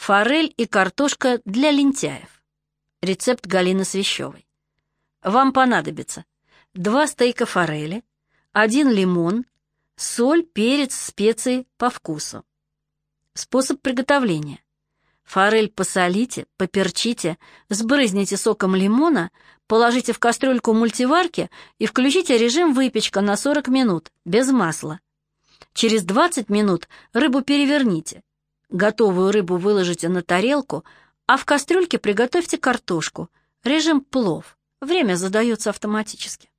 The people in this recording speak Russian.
Форель и картошка для лентяев. Рецепт Галины Свящевой. Вам понадобится два стейка форели, один лимон, соль, перец, специи по вкусу. Способ приготовления. Форель посолите, поперчите, сбрызните соком лимона, положите в кастрюльку мультиварки и включите режим выпечка на 40 минут, без масла. Через 20 минут рыбу переверните. Готовую рыбу выложите на тарелку, а в кастрюльке приготовьте картошку. Режим плов. Время задается автоматически.